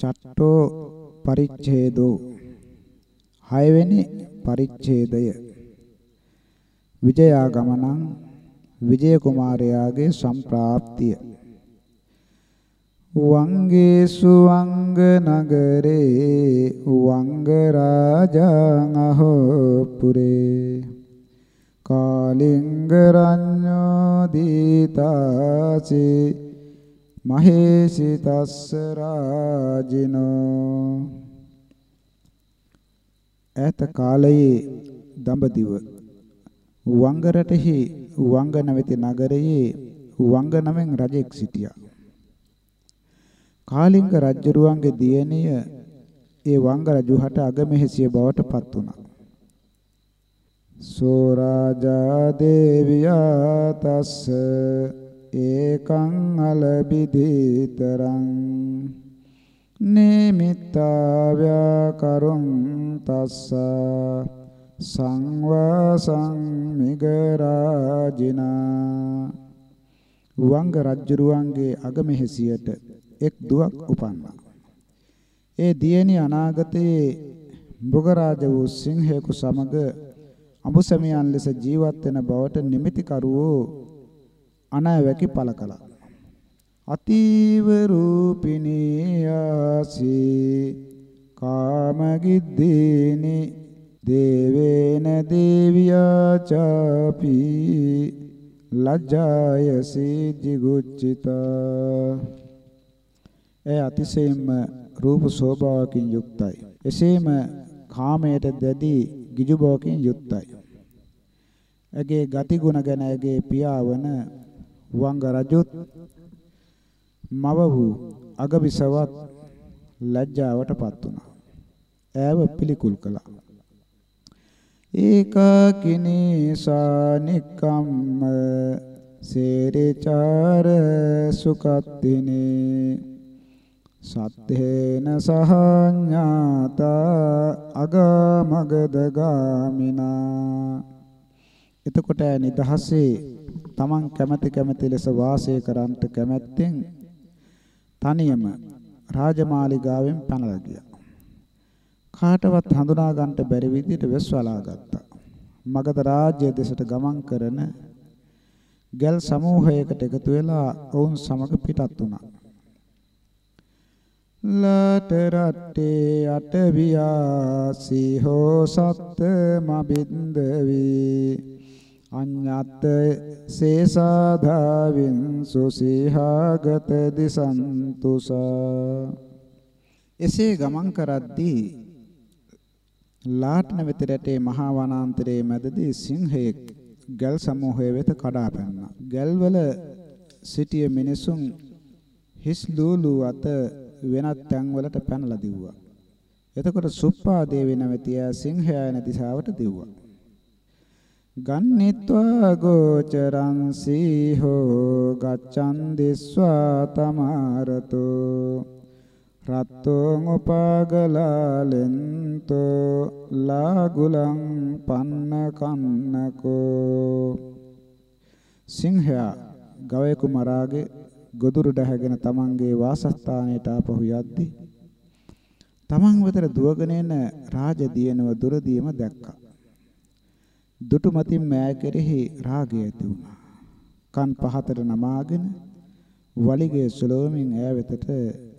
චට්ටෝ පරිච්ඡේදෝ. හයවෙනි පරිච්ඡේදය. විජයාගමනං විජය කුමාරයාගේ සම්ප්‍රාප්තිය වංගේසු වංග නගරේ වංග රාජං අහෝ පුරේ කාලිංග රඤ්ඤෝ දීතාසි මහේසි තස්ස රාජිනෝ ඈත කාලයේ දඹදිව වංග රටෙහි වංග නැවති නගරයේ වංග නමෙන් රජෙක් සිටියා කාලිංග රජුරුවන්ගේ දියණිය ඒ වංග රජුහට අගමෙහෙසිය බවට පත් වුණා. සෝ රාජා දේවියා තස්ස ඒකං අලබිදීතරං නිමිත්තාව්‍යා කරුං තස්ස සංවාසං මිගරාජිනා වංග රජුරුවන්ගේ අගමෙහෙසියට එක් දුවක් උපන්නා. ඒ දියණිය අනාගතයේ මෘගරාජ වූ සිංහයෙකු සමග අඹුසැමියන් ලෙස ජීවත් වෙන බවට නිමිතිකරුවෝ අනාවැකි පළ කළා. අතීව රූපිනී ආසී කාමගිද්දීනි දේවේන දේවියා චාපි ලජ්ජායසී jigucchita එය අතිශයින්ම රූප ශෝභාවකින් යුක්තයි. එසේම කාමයට දැඩි ගිජු බවකින් යුක්තයි. ඇගේ ගති ගුණ ගැන ඇගේ පියාවන වංග රජුත් මව වූ අගබිසවත් ලැජ්ජාවටපත් වුණා. ඈව පිළිකුල් කළා. ඒකාකිනී සානිකම්ම සේරිචාර සුකත්තිනේ සත්තේන සහඤ්ඤාතා අගමගද ගාමිනා එතකොට නිදහසේ තමන් කැමැති කැමැති ලෙස වාසය කරන්ට කැමැත්තෙන් තනියම රාජමාලිගාවෙන් පැනලා ගියා. කාටවත් හඳුනා ගන්නට බැරි විදිහට වෙස්වලා ගත්තා. මගධ රාජ්‍ය දෙසට ගමන් කරන ගල් සමූහයකට එකතු වෙලා ඔවුන් සමග පිටත් වුණා. ලට රට්ටේ අටවියා හෝ සත්ත මබින්දවි අඤ්ඤත් සේසාධාවින් සුසිහාගත දිසන්තුස එසේ ගමන් කරද්දී ලාට්න වෙත රටේ මහා වනාන්තරයේ මැදදී සිංහයෙක් ගල් සමූහය වෙත කඩා පැන්නා. ගල්වල සිටිය මිනිසුන් හිස් ලූලු අත වෙනත් තැන්වලට පැනලා දිව්වා. එතකොට සුප්පා දේවී නැමැති ආ සිංහයායන දිශාවට දිව්වා. ගන්නිත්වා ගෝචරං සීහෝ ගච්ඡන් දිස්වා තමාරතෝ රත්තෝ උපාගලාලෙන්තෝ ලාගුලං පන්න කන්නකෝ සිංහයා ගවයෙකු මරාගේ ගොදුරු ඩැහැගෙන තමන්ගේ වාසස්ථානයට ආපහු යද්දී තමන් වෙතට දුවගෙන එන රාජ දියනව දුරදීම දැක්කා. දුටු මතින් මෑ කෙරෙහි රාගය ඇති වුණා. කන් පහතට නමාගෙන වලිගයේ සුලෝමින් ඈ වෙතට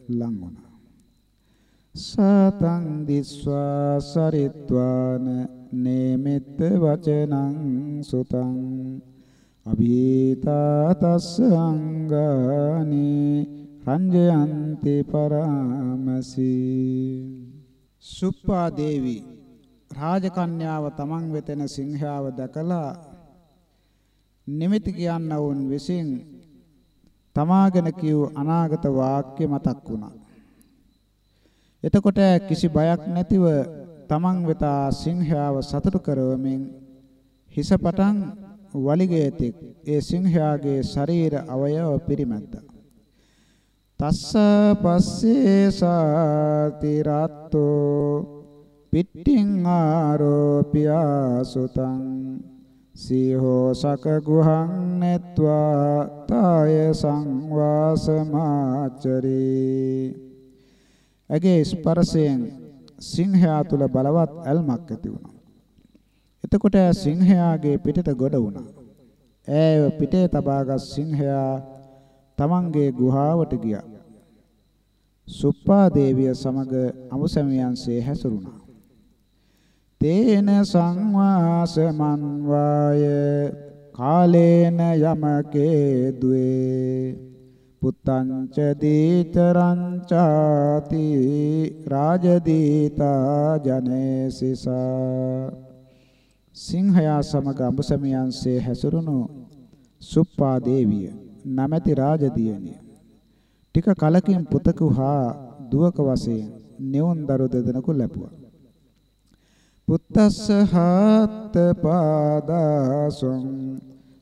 ලං වුණා. සතං දිස්වා සරිත්වාන නේමෙත්ත වචනං සුතං අභීතා තස්ස අංගානි රංජයන්ති පරාමසි සුප්පා දේවි රාජකන්‍යාව තමන් වෙතෙන සිංහාව දැකලා නිමිති කියන්නවුන් විසින් තමාගෙන කියූ අනාගත වාක්‍ය මතක් වුණා. එතකොට කිසි බයක් නැතිව තමන් වෙත සිංහාව සතුටු කරවමින් හිසපටන් වලිගයතෙක් ඒ සිංහයාගේ ශරීර අවයව පිරිමැද්දා. තස්ස පස්සේ සාති රත්තෝ පිට්ටිං ආරෝපියා සුතං සීහෝ සක ගුහං නෙත්වා තාය සංවාසමාචරේ ඇගේ ස්පර්ශයෙන් සිංහයා තුල බලවත් ඇල්මක් ඇති වුණා. එතකොට සිංහයාගේ පිටට ගොඩ වුණා. ඈව පිටේ තබාගත් සිංහයා තමන්ගේ ගුහාවට ගියා. සුප්පා දේවිය සමග අමුසැමියන්සේ හැසිරුණා. තේන සංවාසමන් වාය කාලේන යමකේ දුවේ පුත්තංච දීතරං ചാති රාජදීතා ජනේසිසා. සිංහයා සමග අඹසමියන්සේ හැසිරුණු සුප්පා දේවිය නැමැති රාජදියණිය. ටික කලකින් පුතකු හා දුවක වශයෙන් නියුන් දරු දෙදෙනෙකු ලැබුවා. පුත්තස්ස හත් පාදාසොං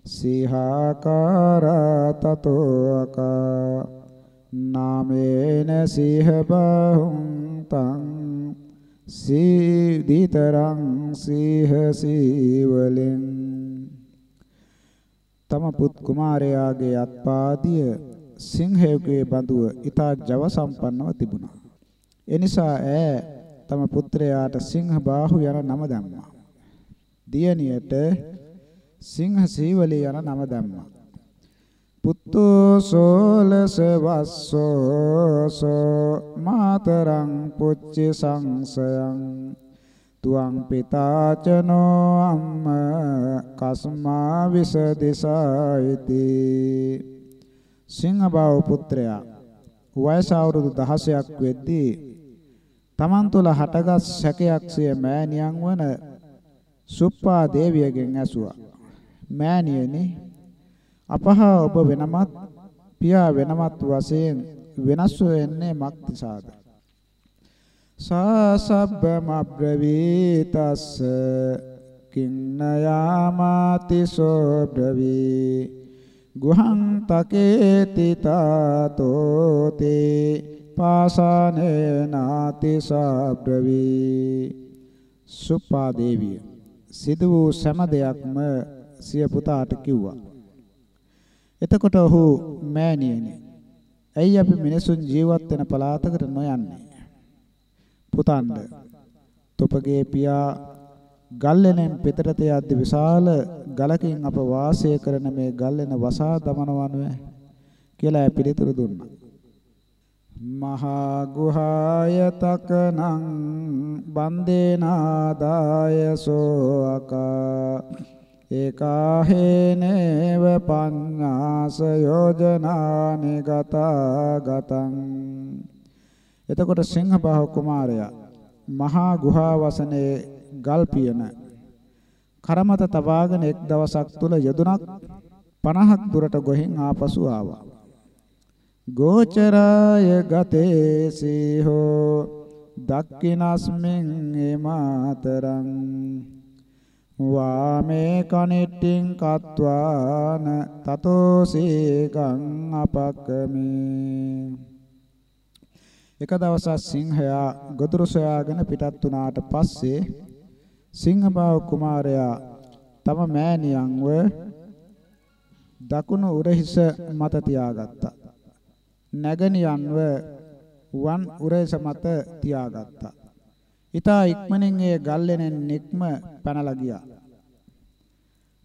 සිහාකාරා තතෝකා නාමේන සිහ බහුං තං සීදිතරං සිහ සීවලෙන් තම පුත් කුමාරයාගේ අත්පාදිය සිංහයෙකුගේ බඳුව ඊතා ජව සම්පන්නව තිබුණා. එනිසා ඈ තම පුත්‍රයාට සිංහ බාහු යන නම දැම්මා. දියණියට සිංහ සීවලී යන නම දැම්මා. පුත්තෝ සෝලස වස්සෝ මාතරං පුච්චි සංසයං තුවං පිතාචනෝ අම්ම කස්මා විසදිසායිති සිංහබාව පුත්‍රයා වයස අවුරුදු 16ක් වෙද්දී තමන් තුළ හටගත් සැකයක් සිය මෑණියන් වන සුප්පා දේවියගෙන් ඇසුවා. මෑණියනි අපහා ඔබ වෙනමත් පියා වෙනමත් වශයෙන් වෙනස් වෙන්නේ මක් නිසාද? සාසබ්බමබ්‍රවීතස්ස කින්නයාමාති සෝබ්‍රවී ගුහං තකේති තාතෝතේ පාසානේ නාති සාබ්‍රවී සුප්පා දේවිය සිදු වූ සෑම දෙයක්ම සිය පුතාට කිව්වා. එතකොට ඔහු මෑණියනි ඇයි අපි මිනිසුන් ජීවත් වෙන පළාතකට නොයන්නේ? පුතන්ද තොපගේ පියා ගල්ලෙනෙන් පිටරට යද්දී විශාල ගලකින් අප වාසය කරන මේ ගල්ලෙන වසා දමනවනුවේ කියලා පිළිතුරු දුන්නා. මහා ගුහායතකනං බන්දේනාදාය සෝඅකා ඒකාහේනේව පඤ්ඤාස යෝජනානි ගතා ගතං එතකොට සිංහබාහු කුමාරයා මහා ගුහා වසනේ ගල් පියන කරමත තබාගෙන එක් දවසක් තුල යදුනක් 50ක් දුරට ගොහින් ආපසු ආවා. ගෝචරාය ගතේ සීහෝ දක්ඛිනස්මින් එමාතරං වාමේ කනිට්ටින් කත්වාන තතෝ සීකං අපක්කමේ එක දවසක් සිංහයා ගොදුරු සොයාගෙන පිටත් වුණාට පස්සේ සිංහබාහු කුමාරයා තම මෑණියන්ව දකුණු උරහිස මත තියාගත්තා. නැගණියන්ව වන් උරහිස මත තියාගත්තා. ඊතා ඉක්මනින් ඒ ගල්ලෙනෙන් නික්ම පැනලා ගියා.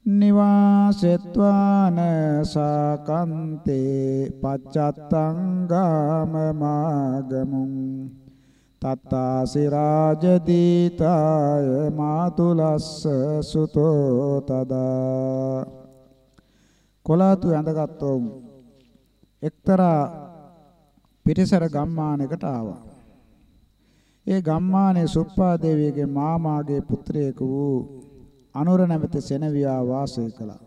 නිවාසෙත්වාන සාකන්තේ පච්චත්තං ගාම මාගමුං තත්තාසි රාජදීතාය මාතුලස්ස සුතෝ තදා කොලාතු ඇඳගත්ෝ එක්තරා පිටිසර ගම්මානයකට ආවා ඒ ගම්මානයේ සුප්පා දේවියගේ මාමාගේ පුත්‍රයෙකු වූ අනුර නැමැති සෙනවියා වාසය කළා.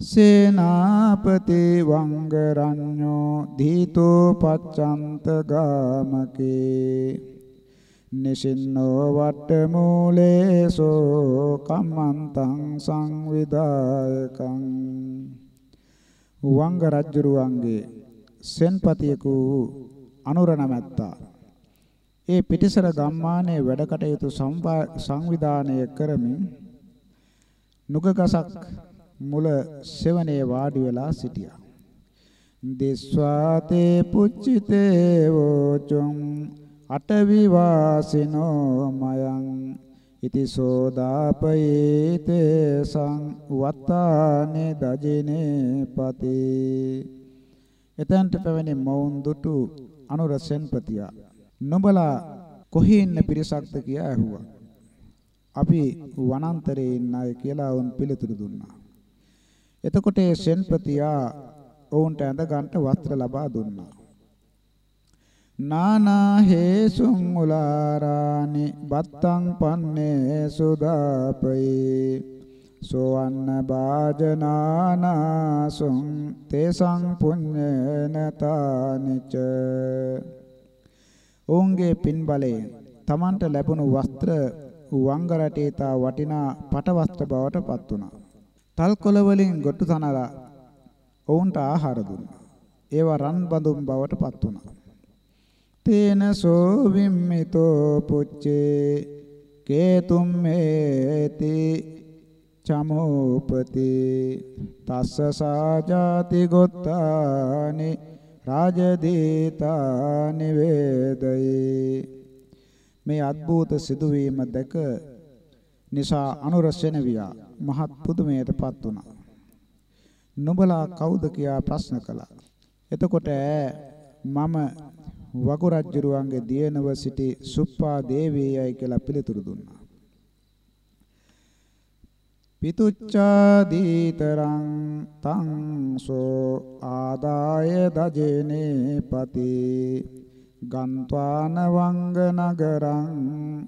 සේනාපති වංගරඤ්ඤෝ දීතෝ පච්චන්ත ගාමකේ නිසින්නෝ වට්ටමූලේසෝ කම්මන්තං සංවිදායකං වංග රජුරුවන්ගේ සෙන්පතියෙකු අනුර නැමැත්තා ඒ පිටිසර ගම්මානයේ වැඩ කටයුතු සංවිධානය කරමින් නුගගසක් මුල සෙවණේ වාඩි වෙලා සිටියා. දිස්වාතේ පුච්චිතේ වෝචුම් අටවිවාසිනෝ මයං ඉති සෝදාපයේතේ සං වත්තානේ දජිනේ පති එතන්ට පැවැනි මවුන් දුටු අනුරසෙන්පතියා නුඹලා කොහේ ඉන්න පිරිසක්ද කියා ඇහුවා. අපි වනාන්තරයේ ඉන්න අය කියලා වුන් පිළිතුරු දුන්නා. එතකොට ඒ සෙන්පතියා ඔවුන්ට ඇඳ ගන්නට වස්ත්‍ර ලබා දුන්නා. නානා හේසුං උලාරානි බත්තං පන්නේ සුදාපේ සෝවන්න බාජනානාසුං තේසං පුඤ්ඤේන තානිච ඔවුන්ගේ පින් බලයෙන් Tamanට ලැබුණු වස්ත්‍ර වංග රටේ තා වටිනා පට වස්ත්‍ර බවට පත් වුණා. තල්කොළ වලින් ගොටු තනලා ඔවුන්ට ආහාර දුන්නා. ඒවා රන් බඳුන් බවට පත් වුණා. තේන සෝ විම්මිතෝ පුච්චේ කේතුම් මේති චමෝපති තස්ස සාජාති ගොත්තානි රාජදීතා නිවේදයේ මේ අద్భుත සිදුවීම දැක නිසා අනුරසෙන වියා මහත් පුදුමයටපත් වුණා. නුඹලා කවුද කියා ප්‍රශ්න කළා. එතකොට මම වගුරජ්ජුරුවන්ගේ දියණව සිටි සුප්පා දේවියයි කියලා පිළිතුරු දුන්නා. පිතුච්ඡාදීතරං තං සෝ ආදාය දජේනේ පති ගන්්වාන වංග නගරං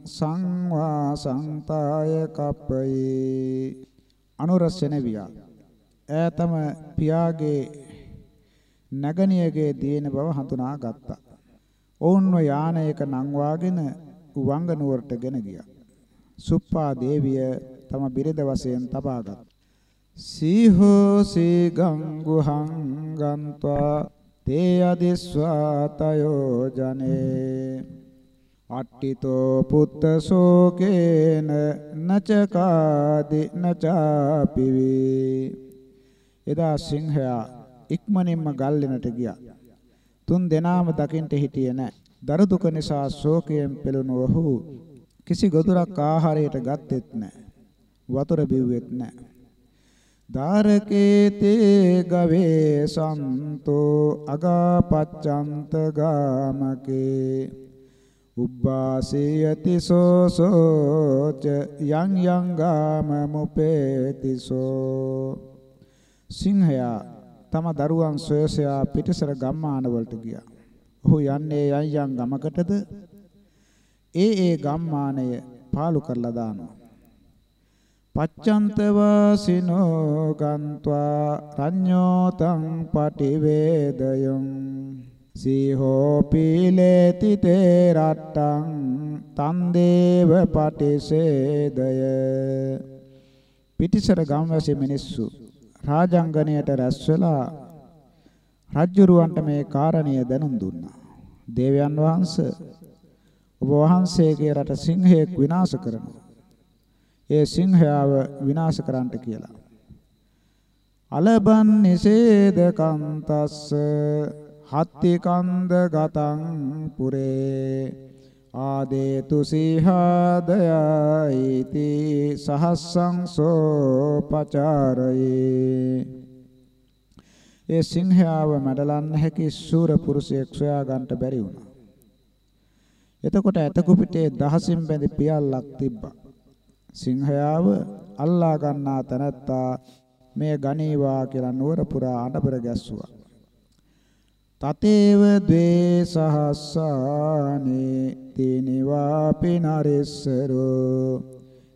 සංවා සංතාය කප්පේ අනුරසන වියා ඈතම පියාගේ නගණියගේ දින බව හඳුනා ගත්තා ඔවුන්ව යානයක නංවාගෙන වංග නුවරට ගෙන ගියා. සුප්පා දේවිය තම බිරිඳ වශයෙන් තබාගත්. සීහෝ සී ගංගුහං ගන්්වා තේ අදිස්වාතයෝ ජනේ අට්ඨිතෝ පුත්ත සෝකේන නචකාදි නචාපිවි එදා සිංහයා ඉක්මනින්ම ගල්ලෙනට ගියා තුන් දෙනාම දකින්ට හිටියේ නැහැ. දර දුක නිසා ශෝකයෙන් පෙළුණු ඔහු කිසි ගොදුරක් ආහාරයට ගත්තෙත් නැහැ. වතුර බිව්වෙත් නැහැ. ධාරකේ තේ ගවේ සන්තෝ අගාපච්ඡන්ත ගාමකේ උබ්බාසයති සෝසෝච යං යං ගාම මුපේතිසෝ සිංහයා තම දරුවන් සොයසයා පිටිසර ගම්මාන වලට ගියා. ඔහු යන්නේ යම් යම් ගමකටද ඒ ඒ ගම්මානය පාලු කරලා දානවා. පච්චන්ත වාසිනෝ ගන්්වා රඤ්ඤෝතං පටිවේදයං සීහෝ පීලේති තේ රට්ටං තන් දේව පටිසේදය පිටිසර ගම්වැසි මිනිස්සු රාජාංගණයට රැස් වෙලා රජ්ජුරුවන්ට මේ කාරණය දැනුම් දුන්නා. දේවයන් වහන්සේ ඔබ වහන්සේගේ රට සිංහයෙක් විනාශ කරනවා. ඒ සිංහයාව විනාශ කරන්නට කියලා. අලබන් නිසේද කන්තස්ස හත්ති කන්ද ගතං පුරේ ආදේතු සීහාදයයිති සහස්සං සෝ පචාරයේ ඒ සිංහයාව මඩලන්න හැකි සූර පුරුෂයෙක් සොයා ගන්නට බැරි වුණා. එතකොට ඇතකු පිටේ දහසින් බැඳි පියල්ලක් තිබ්බා. සිංහයාව අල්ලා ගන්නා තැනැත්තා මේ ගණීවා කියලා නුවර පුරා අඬබර ගැස්සුවා. තතේව ද්වේ සහස්සානේ තේනිවාපි නරෙස්සරෝ.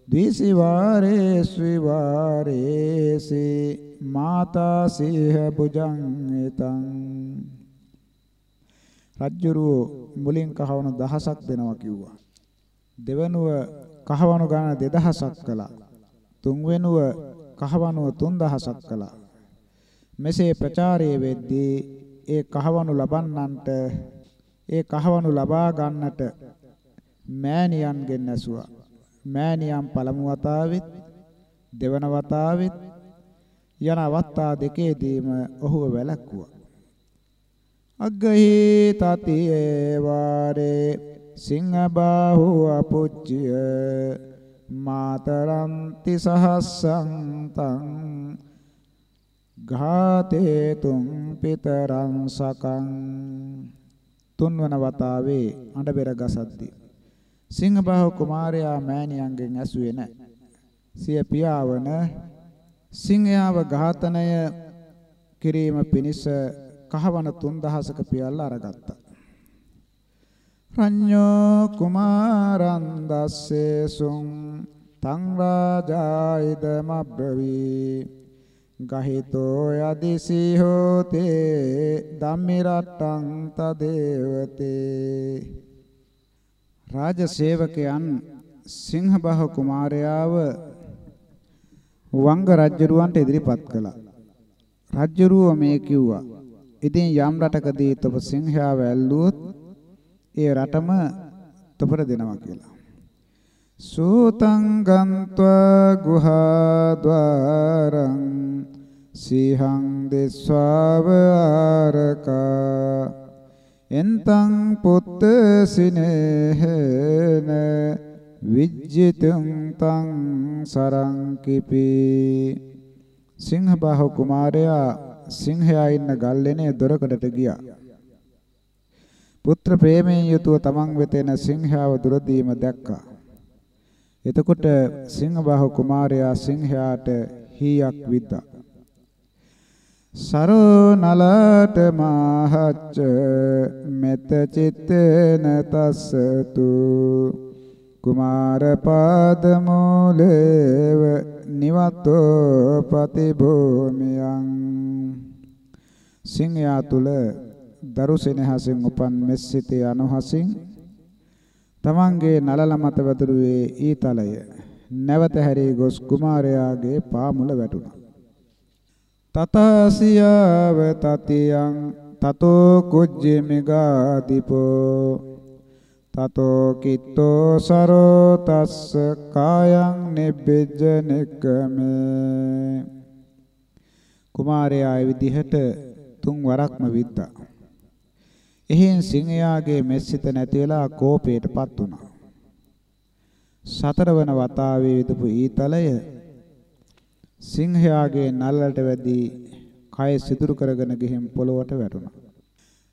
ද්විසිවාරේස්වි වාරේසි මාතා සීහ බුජං එතං රජ්ජුරුව මුලින් කහවණු දහසක් දෙනවා කිව්වා. දෙවනුව කහවණු ගණන 2000ක් කළා තුන්වෙනුව කහවණුව 3000ක් කළා මෙසේ ප්‍රචාරයේ වෙද්දී ඒ කහවණු ලබන්නන්ට ඒ කහවණු ලබා ගන්නට මෑණියන්ගෙන් ඇසුවා. මෑණියන් පළමු වතාවෙත් දෙවන වතාවෙත් යන අවස්ථා දෙකේදීම ඔහුව වැළැක්වුවා. අග්ගහි තතියේ වාරේ සිංහ බාහු අපුච්චිය මාතරන්ති සහස්සං තං ඝාතේ තුම් පිතරං සකං. තුන්වන වතාවේ අඬබෙර ගසද්දී. සිංහබාහු කුමාරයා මෑණියන්ගෙන් ඇසුවේ නැ. සිය පියාවන සිංහයාව ඝාතනය කිරීම පිණිස කහවන 3000ක පියල්ල අරගත්තා. රඤ්ඤෝ කුමාරං දස්සේසුං තං රාජායිදමබ්‍රවී ගහිතෝ යදිසි හෝතේ ධම්මිරට්ටං තදේවතේ රාජ සේවකයන් සිංහබහ කුමාරයාව වංග රජුරවන්ට ඉදිරිපත් කළා. රජුරුව මේ කිව්වා ඉතින් යම් රටකදී තොප සිංහයාව ඇල්ලුවොත් ඒ රටම තොපට දෙනවා කියලා. සූතං ගන්්වා ගුහාද්වාරං සීහං දෙස්වාව ආරකා එන්තං පුත්ත සිනේහන විජ්ජිතුං තං සරං කිපි සිංහබාහු කුමාරයා සිංහයා ඉන්න ගල්ලෙනේ දොරකඩට ගියා. පුත්‍ර ප්‍රේමයෙන් යුතුව තමන් වෙත එන සිංහයාව දුරදීම දැක්කා. එතකොට සිංහබාහු කුමාරයා සිංහයාට හීයක් විද්දා. සරෝ නලට මහච්ච මෙත චිත්තේන තස්සතු කුමාර පාද මූලේව නිවතෝ පතිභූමියං සිංහයා තුල දරු සෙනෙහසෙන් උපන් මෙස්සිතේ අනුහසින් තමන්ගේ නලල මත වැදුරුවේ ඊතලය. නැවත හැරී ගොස් කුමාරයාගේ පාමුල වැටුණා. තතසියාව තතියං තතෝ කුජ්ජෙමිගාදීපෝ තතෝ කිත්තෝ සරෝ තස්ස කායං නිබ්බෙජ්ජ නික්කමේ. කුමාරයා ඒ විදිහට තුන් වරක්ම විද්දා. එහෙන් සිංහයාගේ මෙස්සිත නැති වෙලා කෝපයටපත් වුණා. සතරවන වතාවේ විදපු ඊතලය සිංහයාගේ නල්ලට වැදී කය සිදුරු කරගෙන ගිහින් පොළොවට වැටුණා.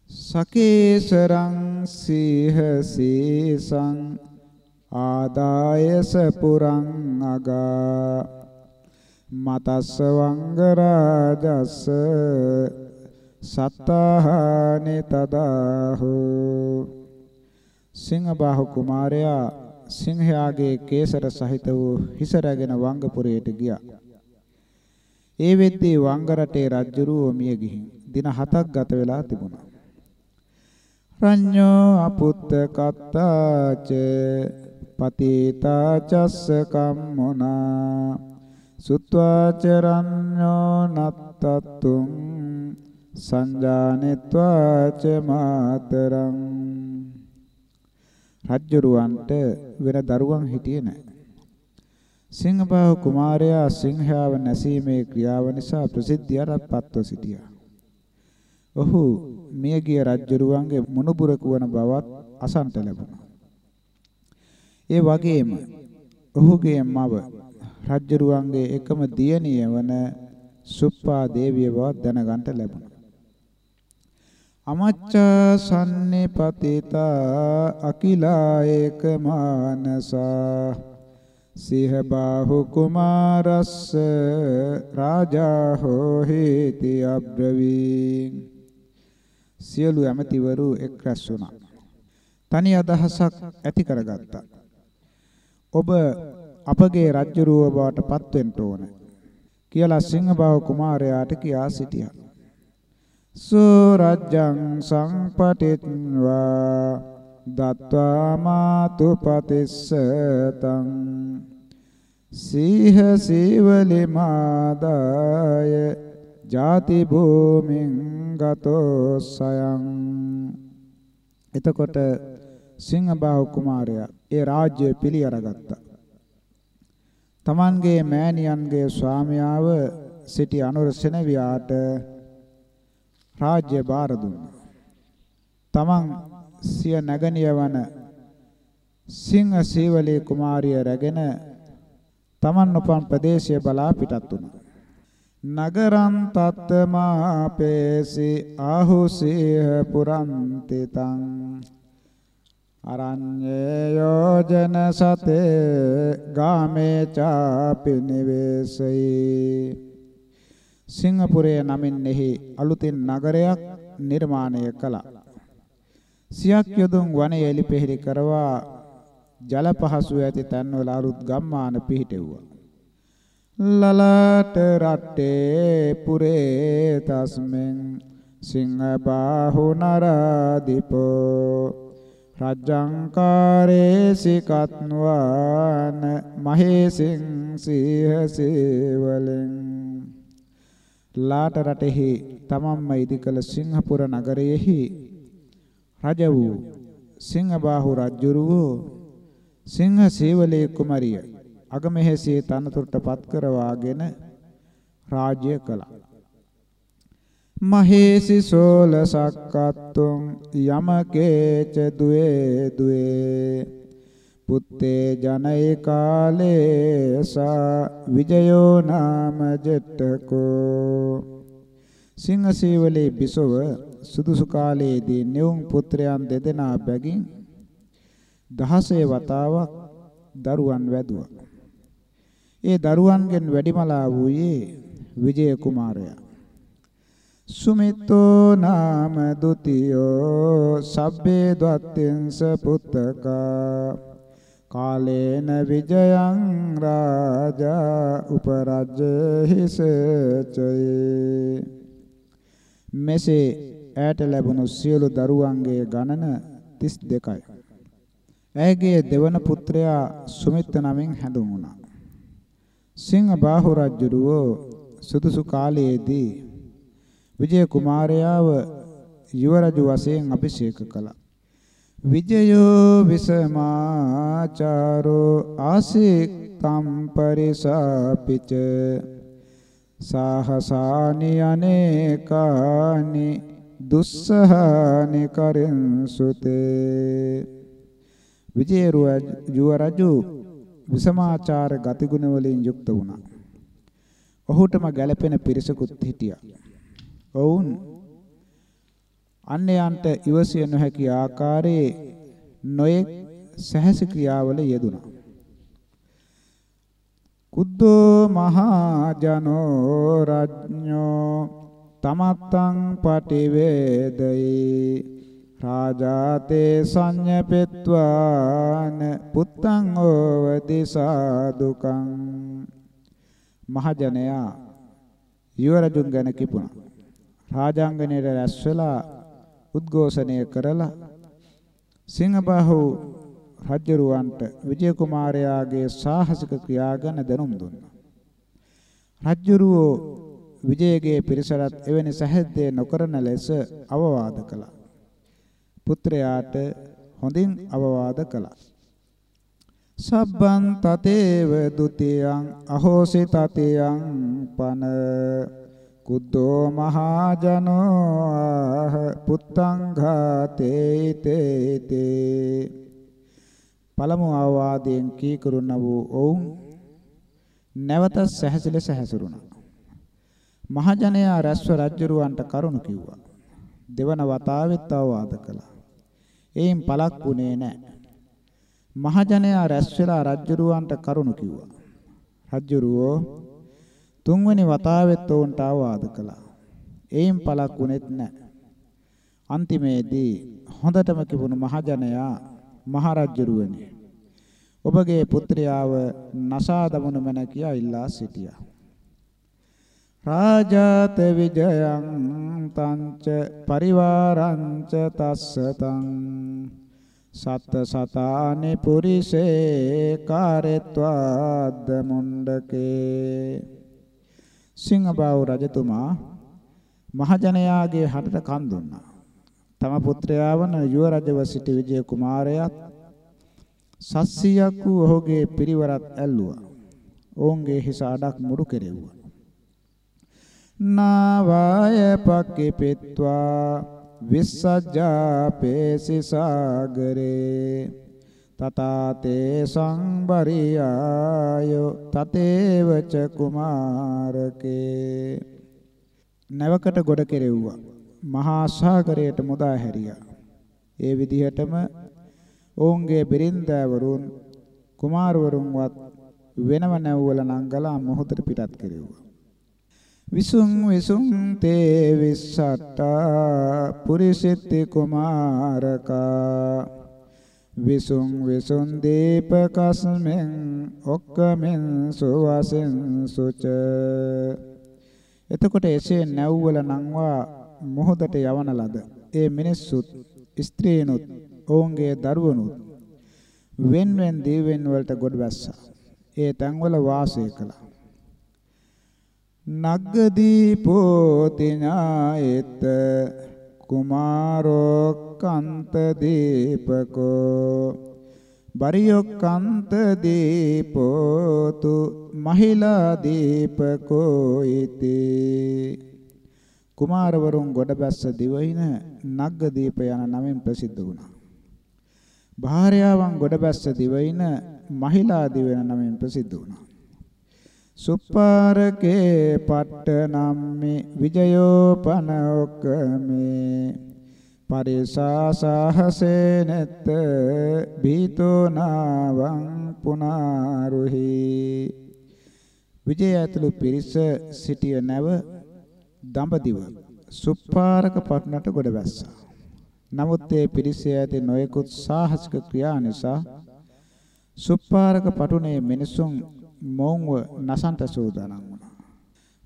සකේසරං සීහ සීසං ආදායස පුරං අගා මතස්ස වංගරාජස්ස සත්තාහානි තදාහු සිංහබාහු කුමාරයා සිංහයාගේ කේසර සහිත වූ හිස රැගෙන වංගපුරයට ගියා. ඒ වෙද්දී වංග රටේ රජුරුව මිය ගිහින් දින 7ක් ගත වෙලා තිබුණා. රඤ්ඤෝ අපුත්ත කත්තාච පතිතා චස්ස කම්මුනා සුත්වාචරඤ්ඤෝ නත්තතුං සංජානෙත්වා ච මාතරං රජ්ජුරුවන්ට වෙන දරුවන් හිටියේ නැහැ. සිංහබාහු කුමාරයා සිංහයාව නැසීමේ ක්‍රියාව නිසා ප්‍රසිද්ධියටපත්ව සිටියා. ඔහු මියගිය රජ්ජුරුවන්ගේ මුණුබුරක වන බවත් අසන්ට ලැබුණා. ඒ වගේම ඔහුගේ මව රජ්ජුරුවන්ගේ එකම දියණිය වන සුප්පා දේවිය බව දැනගන්ට ලැබුණා. අමච්චා සම්නිපතිතා අකිලා ඒකමානසා සිහ බාහු කුමාරස්ස රාජා හෝහිති අබ්‍රවී සියලු ඇමතිවරු එක් රැස් වුණා. තනි අදහසක් ඇති කරගත්තා. ඔබ අපගේ රජ්ජුරුව බවට පත් වෙන්න ඕන කියලා සිංහබාහු කුමාරයාට කියා සිටියා. සුරජ්ජං සංපටිත්වා දත්වා මාතු පතිස්සතං සීහ සීවලි මාදාය ජාති භූමින් ගතෝ සයං එතකොට සිංහබාහු කුමාරයා ඒ රාජ්‍ය පිළි අරගත්තා. තමන්ගේ මෑණියන්ගේ ස්වාමියාව සිටි අනුර සෙනවියාට රාජ්‍ය බාර දුන්නා. තමන් සිය නැගණිය වන සිංහ සීවලී කුමාරිය රැගෙන තමන් උපන් ප්‍රදේශය බලා පිටත් වුණා. නගරං තත්තමාපේසි ආහුසීහ පුරන්තිතං අරඤ්ඤේ යෝජන සතේ ගාමේ චාපි නිවේසයි සිංහපුරයේ නමින් එහි අලුතින් නගරයක් නිර්මාණය කළා. සියක් යොදුන් වනයේ එලිපෙහෙලි කරවා ජල පහසු ඇති තැන්වල අලුත් ගම්මාන පිහිටෙව්වා. ලලට රට්ටේ පුරේ තස්මෙන් සිංහ බාහු නරදීපෝ රජ්ජංකාරේ සිකත්වාන මහේසින් සීහසේවලෙන් ලාට රටෙහි තමම්ම ඉදිකල සිංහපුර නගරයෙහි රජ වූ සිංහබාහු රජුරුවෝ සිංහ සේවලේ කුමරිය අගමෙහෙසේ තනතුරට පත් කරවාගෙන රාජ්‍ය කළා. මහේසි සෝල සක්කත්තුං යමකේච දුවේ දුවේ පුත්තේ ජනයි කාලේ සා විජයෝ නාම ජෙට්ටකෝ සිංහසීවලේ බිසව සුදුසු කාලයේදී නියුම් පුත්‍රයන් දෙදෙනා බැගින් දහසේ වතාවක් දරුවන් වැදුවා. ඒ දරුවන්ගෙන් වැඩිමලා වූයේ විජය කුමාරයා. සුමිත්තෝ නාම ဒ ුතියෝ සබ්බේ දත්තෙන්ස පුත්තකා කාලේන විජයං රාජා උපරජ්ජහිසචේ මෙසේ ඈට ලැබුණු සියලු දරුවන්ගේ ගණන 32යි. ඇයගේ දෙවන පුත්‍රයා සුමිත්ත නමින් හැඳුන්වුණා. සිංහ බාහු රජුරුව සුදුසු කාලයේදී විජය කුමාරයාව යුවරජු වශයෙන් අභිෂේක කළා. විජයෝ විසමාචාරෝ ආසික්තම් පරිසාපිච සාහසානි අනේකානි දුස්සහානි කරින්සුතේ විජය යුවරජු විසමාචාර ගතිගුණ වලින් යුක්ත වුණා. ඔහුටම ගැළපෙන පිරිසකුත් හිටියා. ඔවුන් අන්‍යයන්ට ඉවසිය නොහැකි ආකාරයේ නොයෙක් සහස ක්‍රියාවල යෙදුණා. කුද්දෝ මහා ජනෝ රජ්ඤෝ තමත්තං පටිවේදයි. රාජාතේ සංඤපෙත්වාන පුත්තං ඕවති සාදුකං. මහජනයා යුවරජුන් ගැන කිපුණා. රාජාංගණයට රැස් වෙලා උද්ඝෝෂණය කරලා සිංහබාහු රජුරවන්ට විජය කුමාරයාගේ සාහසික ක්‍රියා ගැන දැනුම් දුන්නා. රජුරෝ විජයගේ පිරිසට එවැනි සැහැද්දේ නොකරන ලෙස අවවාද කළා. පුත්‍රයාට හොඳින් අවවාද කළා. සබ්බන් තතේව ဒ ුතියං අහෝසි තතියං පන කුද්දෝ මහජනෝ ආහ පුත්තං ඝාතේ තේ පළමු ආවාදයෙන් කීකරුණ වූ ඔවුන් නැවත සැහැසිලි සැහැසුරුණා. මහජනයා රැස්ව රජුරවන්ට කරුණ කිව්වා. දෙවන වතාවෙත් අවවාද කළා. එයින් පළක් වුණේ නැහැ. මහජනයා රැස් වෙලා රජුරවන්ට කරුණ කිව්වා. රජුරවෝ තුන්වෙනි වතාවෙත් ඔවුන්ට අවවාද කළා. එයින් පළක් වුනේත් නැහැ. අන්තිමේදී හොඳටම කිවුණු මහජනයා මහරජුරුවනි ඔබගේ පුත්‍රයාව නසා දමනු මැන කියා ඉල්ලා සිටියා. රාජාත විජයං තංච පරිවාරංච තස්සතං සත්ත සතානි පුරිසේ කාරෙත්වාද්ද මුණ්ඩකේ සිංහබාහු රජතුමා මහජනයාගේ හටට කන් දුන්නා. තම පුත්‍රයා වන යුව රජව සිටි විජය කුමාරයාත් සස්සියක් වූ ඔහුගේ පිරිවරත් ඇල්ලුවා. ඔවුන්ගේ හිස අඩක් මුඩු කෙරෙව්වා. නාවාය පක්කෙපෙත්වා විස්සජ්ජාපේසි සාගරේ තතාතේ සංබරියායෝ තතේවච කුමාරකේ. නැවකට ගොඩ කෙරෙව්වා. මහා සාගරයට මුදා හැරියා. ඒ විදිහටම ඔවුන්ගේ බිරින්දෑවරුන් කුමාරවරුන්වත් වෙනව නැව්වල නංගලා මොහොතට පිටත් කෙරෙව්වා. විසුං විසුං තේ විස්සට්ටා පුරිසිට්ටි කුමාරකා. විසුං විසුන් දීපකස්මෙන් ඔක්කමෙන් සුවසෙන් සුච. එතකොට එසේ නැව්වල නංවා මොහොතට යවන ලද ඒ මිනිස්සුත් ස්ත්‍රීනුත් ඔවුන්ගේ දරුවනුත් wen wen දීවෙන් වලට ගොඩ වැස්සා. ඒ තැන්වල වාසය කළා. නග්ගදීපෝ තිනායෙත් කුමාරෝක්කන්ත දීපකෝ බරියොක්කන්ත දීපෝතු මහිලා දීපකෝ ඉති කුමාරවරුන් ගොඩබැස්ස දිවයින නග්ගදීප යන නමින් ප්‍රසිද්ධ වුණා. භාර්යාවන් ගොඩබැස්ස දිවයින මහිලා දිවයින නමින් ප්‍රසිද්ධ වුණා. සුප්පාරකේ පට්ටනම්මි විජයෝපන ඔක්කමේ පරිසාසහසේ නැත්ත බීතෝ නාවං පුනාරුහි විජය ඇතුළු පිරිස සිටිය නැව දඹදිව සුප්පාරක පටුනට ගොඩ වැස්සා. නමුත් ඒ පිරිසේ ඇති නොයෙකුත් සාහසික ක්‍රියා නිසා සුප්පාරක පටුනේ මිනිසුන් මොවුන්ව නසන්ට සූදානම් වුණා.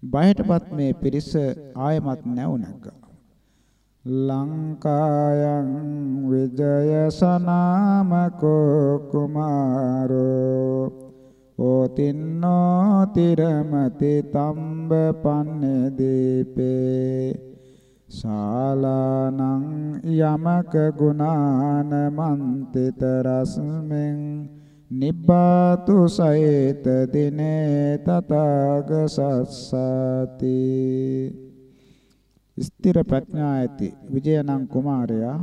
බයටපත් මේ පිරිස ආයමත් නැව් නැග්ගා. ලංකායන් විජයසනාමකෝ කුමාරෝ. ඕතින්නෝ තිරමති තම්බ පන්නේ දීපේ. ශාලානං යමක ගුණාන මන්තිත රස්මෙන් නිබ්බාතු සයේත දිනේ තථාග සස්සති ස්ථිර ප්‍රඥා ඇති විජයනං කුමාරයා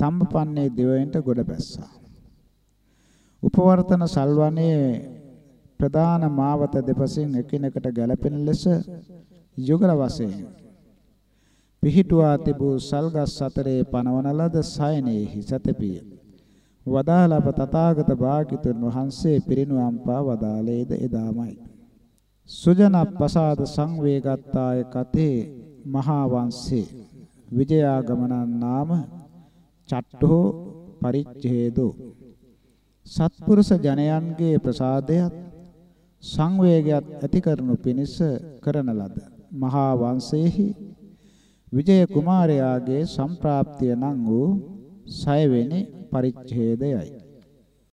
තම්බපන්නේ දෙවියන්ට ගොඩ බැස්සා. උපවර්තන සල්වනයේ ප්‍රධාන මාවත දෙපසින් එකිනෙකට ගැලපෙන ලෙස යුගල වශයෙන් පිහිටුවා තිබූ සල්ගස් අතරේ පනවන ලද සයනේහි සතපිය වදාළප තථාගත භාග්‍යතුන් වහන්සේ පිරිනුවම් පා වදාළේද එදාමයි. සුජන ප්‍රසාද සංවේගත්තාය කතේ මහා වංශේ විජයාගමනන් නාම චට්ඨෝ පරිච්ඡේදෝ. සත්පුරුෂ ජනයන්ගේ ප්‍රසාදයත් සංවේගයත් ඇති කරනු පිණිස කරන ලද මහා වංශයේහි විජය කුමාරයාගේ සම්ප්‍රාප්තිය නම් වූ 6 වෙනි පරිච්ඡේදයයි.